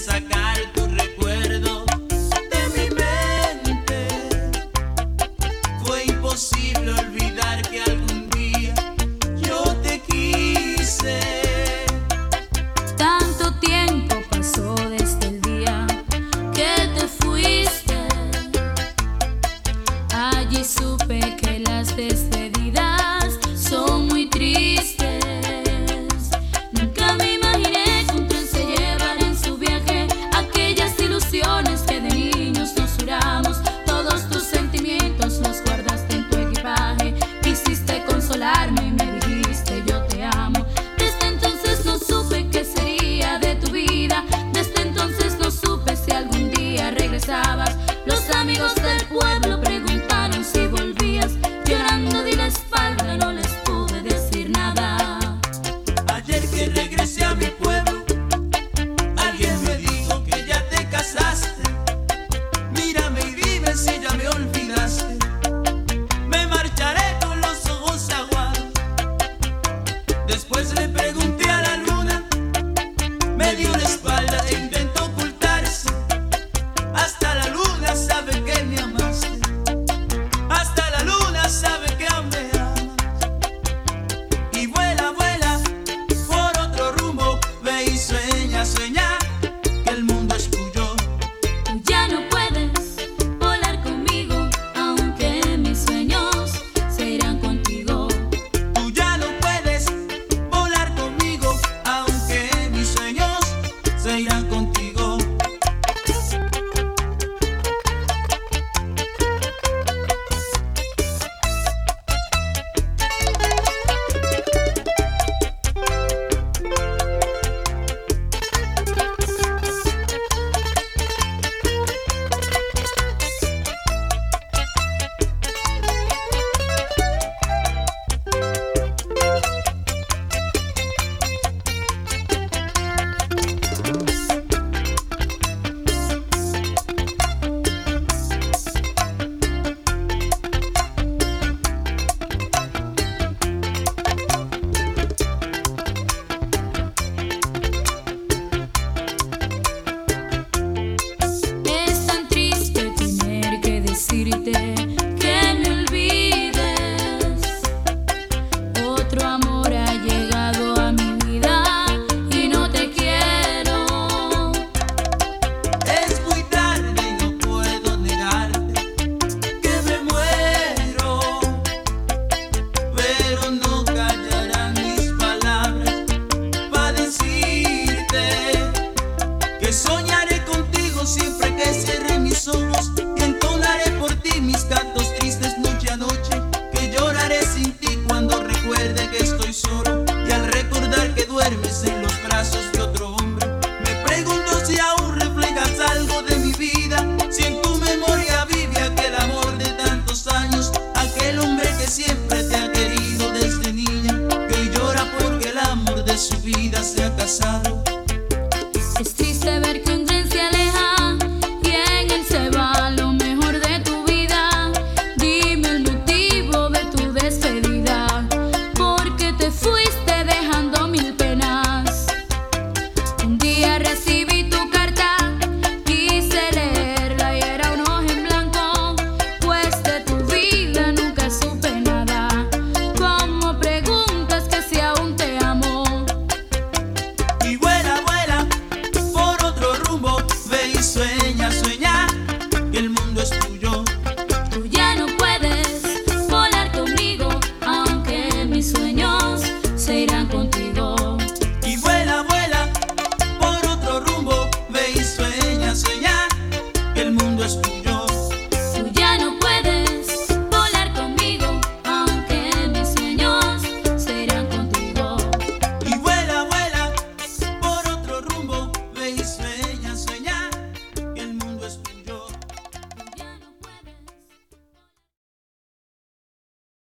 sacar Los amigos del pueblo preguntaron si volvías. Llorando di la espalda, no les pude decir nada. Ayer que regresé. Ojos y entonaré por ti mis cantos tristes noche a noche. Que lloraré sin ti cuando recuerde que estoy solo y al recordar que duermes en los brazos de